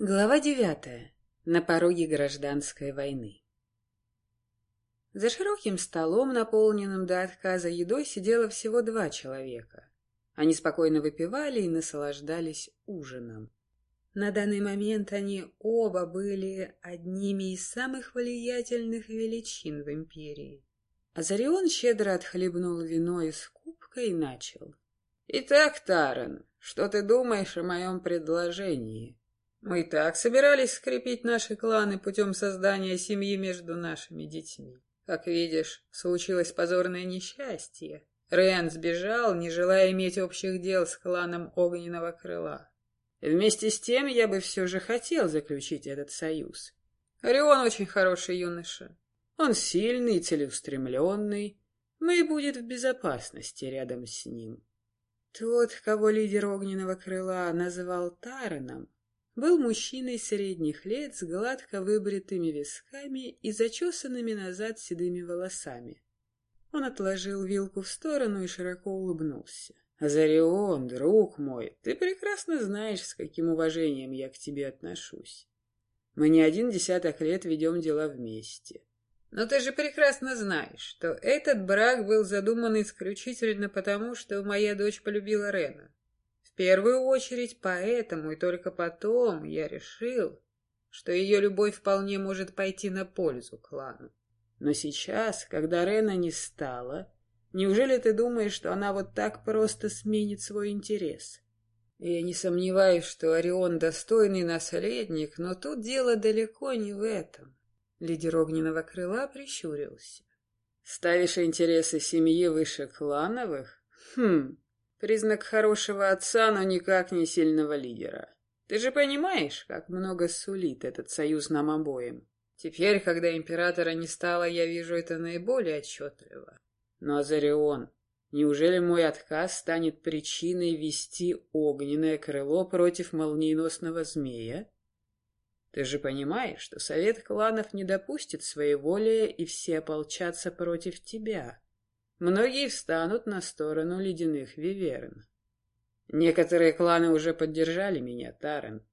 Глава девятая. На пороге гражданской войны. За широким столом, наполненным до отказа едой, сидело всего два человека. Они спокойно выпивали и наслаждались ужином. На данный момент они оба были одними из самых влиятельных величин в империи. Азарион щедро отхлебнул вино из кубка и начал. «Итак, Таран, что ты думаешь о моем предложении?» Мы и так собирались скрепить наши кланы путем создания семьи между нашими детьми. Как видишь, случилось позорное несчастье. Рен сбежал, не желая иметь общих дел с кланом Огненного Крыла. Вместе с тем я бы все же хотел заключить этот союз. Орион очень хороший юноша. Он сильный, целеустремленный, но и будет в безопасности рядом с ним. Тот, кого лидер Огненного Крыла называл Тараном, был мужчиной средних лет с гладко выбритыми висками и зачесанными назад седыми волосами. Он отложил вилку в сторону и широко улыбнулся. «Азарион, друг мой, ты прекрасно знаешь, с каким уважением я к тебе отношусь. Мы не один десяток лет ведем дела вместе. Но ты же прекрасно знаешь, что этот брак был задуман исключительно потому, что моя дочь полюбила Рена первую очередь поэтому и только потом я решил, что ее любовь вполне может пойти на пользу клану. Но сейчас, когда Рена не стала, неужели ты думаешь, что она вот так просто сменит свой интерес? Я не сомневаюсь, что Орион достойный наследник, но тут дело далеко не в этом. Лидер огненного крыла прищурился. Ставишь интересы семьи выше клановых? Хм, Признак хорошего отца, но никак не сильного лидера. Ты же понимаешь, как много сулит этот союз нам обоим. Теперь, когда императора не стало, я вижу это наиболее отчетливо. Но, Азарион, неужели мой отказ станет причиной вести огненное крыло против молниеносного змея? Ты же понимаешь, что совет кланов не допустит своеволия, и все ополчатся против тебя. Многие встанут на сторону ледяных виверн. Некоторые кланы уже поддержали меня, Тарен,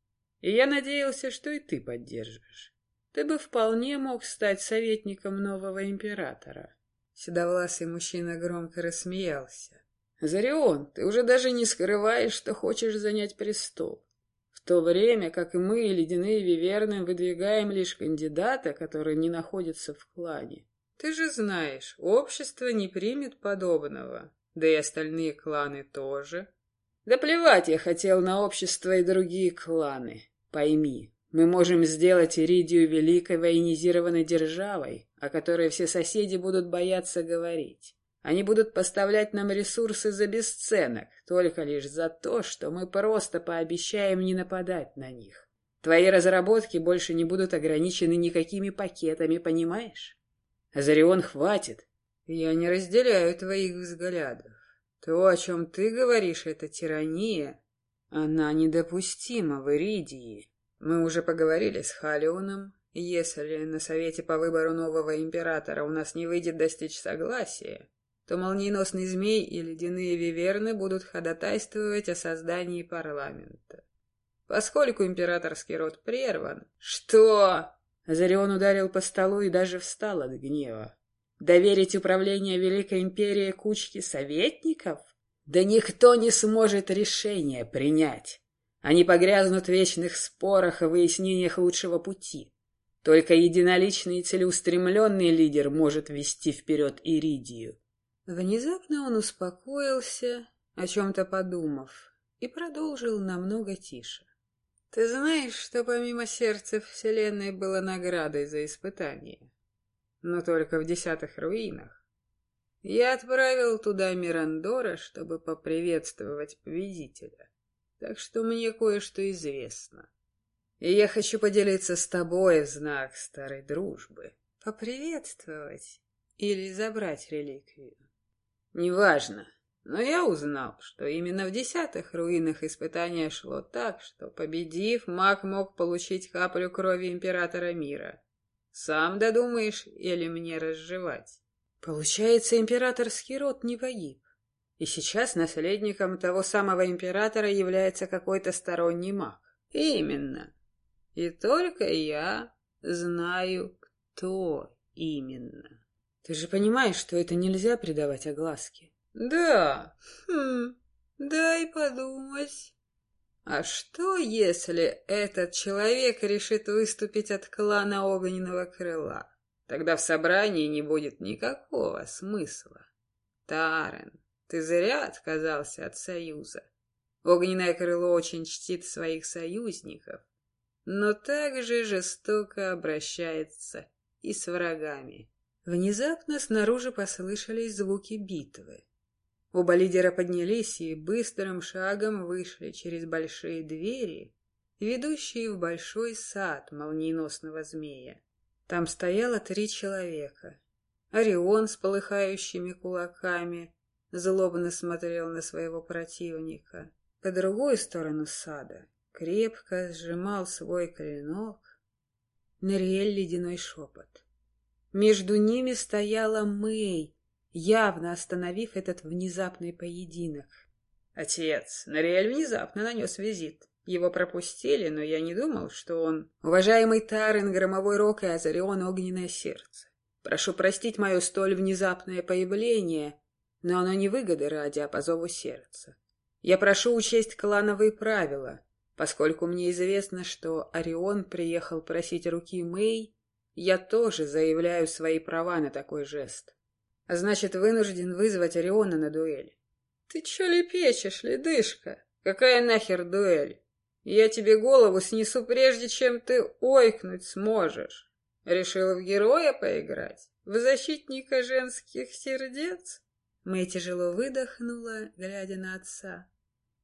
и я надеялся, что и ты поддержишь. Ты бы вполне мог стать советником нового императора. Седовласый мужчина громко рассмеялся. Зарион, ты уже даже не скрываешь, что хочешь занять престол. В то время, как и мы, ледяные виверны, выдвигаем лишь кандидата, который не находится в клане. Ты же знаешь, общество не примет подобного, да и остальные кланы тоже. Да плевать я хотел на общество и другие кланы. Пойми, мы можем сделать Иридию великой военизированной державой, о которой все соседи будут бояться говорить. Они будут поставлять нам ресурсы за бесценок, только лишь за то, что мы просто пообещаем не нападать на них. Твои разработки больше не будут ограничены никакими пакетами, понимаешь? Азарион, хватит. Я не разделяю твоих взглядов. То, о чем ты говоришь, это тирания. Она недопустима в Иридии. Мы уже поговорили с Халионом. Если на совете по выбору нового императора у нас не выйдет достичь согласия, то молниеносный змей и ледяные виверны будут ходатайствовать о создании парламента. Поскольку императорский род прерван... Что? Азарион ударил по столу и даже встал от гнева. Доверить управление Великой Империи кучке советников? Да никто не сможет решение принять. Они погрязнут в вечных спорах и выяснениях лучшего пути. Только единоличный и целеустремленный лидер может вести вперед Иридию. Внезапно он успокоился, о чем-то подумав, и продолжил намного тише. Ты знаешь, что помимо сердца Вселенной было наградой за испытание? Но только в десятых руинах. Я отправил туда Мирандора, чтобы поприветствовать победителя. Так что мне кое-что известно. И я хочу поделиться с тобой в знак старой дружбы. Поприветствовать или забрать реликвию? Неважно. Но я узнал, что именно в десятых руинах испытание шло так, что, победив, маг мог получить каплю крови императора мира. Сам додумаешь или мне разжевать? Получается, императорский род не погиб. И сейчас наследником того самого императора является какой-то сторонний маг. Именно. И только я знаю, кто именно. Ты же понимаешь, что это нельзя придавать огласке? Да. Хм. Дай подумать. А что, если этот человек решит выступить от клана Огненного Крыла? Тогда в собрании не будет никакого смысла. Тарен, ты зря отказался от союза. Огненное крыло очень чтит своих союзников, но также жестоко обращается и с врагами. Внезапно снаружи послышались звуки битвы. Оба лидера поднялись и быстрым шагом вышли через большие двери, ведущие в большой сад молниеносного змея. Там стояло три человека. Орион с полыхающими кулаками злобно смотрел на своего противника. По другую сторону сада крепко сжимал свой клинок Нориэль ледяной шепот. Между ними стояла Мэй, явно остановив этот внезапный поединок. Отец, Нориэль внезапно нанес визит. Его пропустили, но я не думал, что он... Уважаемый Тарен, громовой рок и Азарион огненное сердце. Прошу простить мое столь внезапное появление, но оно не выгоды ради, а по зову сердца. Я прошу учесть клановые правила, поскольку мне известно, что Орион приехал просить руки Мэй, я тоже заявляю свои права на такой жест. А значит, вынужден вызвать Ориона на дуэль. Ты че лепечешь, ледышка? Какая нахер дуэль? Я тебе голову снесу, прежде чем ты ойкнуть сможешь. Решила в героя поиграть? В защитника женских сердец? Мэй тяжело выдохнула, глядя на отца.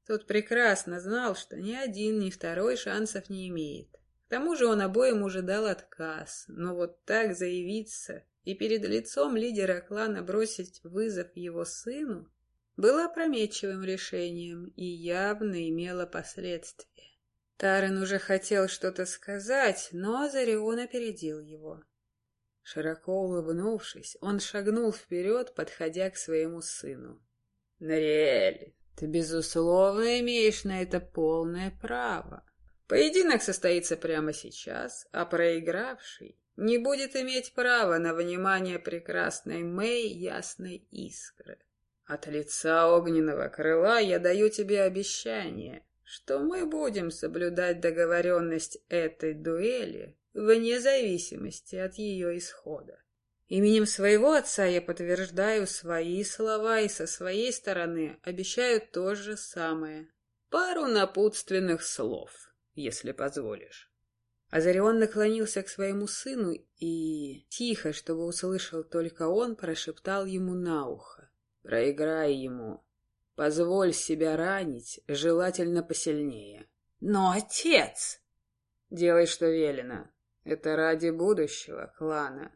Тот прекрасно знал, что ни один, ни второй шансов не имеет. К тому же он обоим уже дал отказ, но вот так заявиться и перед лицом лидера клана бросить вызов его сыну было опрометчивым решением и явно имело последствия. Тарен уже хотел что-то сказать, но Азарион опередил его. Широко улыбнувшись, он шагнул вперед, подходя к своему сыну. «Нориэль, ты, безусловно, имеешь на это полное право. Поединок состоится прямо сейчас, а проигравший не будет иметь права на внимание прекрасной Мэй Ясной Искры. От лица огненного крыла я даю тебе обещание, что мы будем соблюдать договоренность этой дуэли вне зависимости от ее исхода. Именем своего отца я подтверждаю свои слова и со своей стороны обещаю то же самое. Пару напутственных слов, если позволишь. Азарион наклонился к своему сыну и, тихо, чтобы услышал только он, прошептал ему на ухо. «Проиграй ему, Позволь себя ранить, желательно посильнее. Но, отец! Делай, что велено. Это ради будущего клана.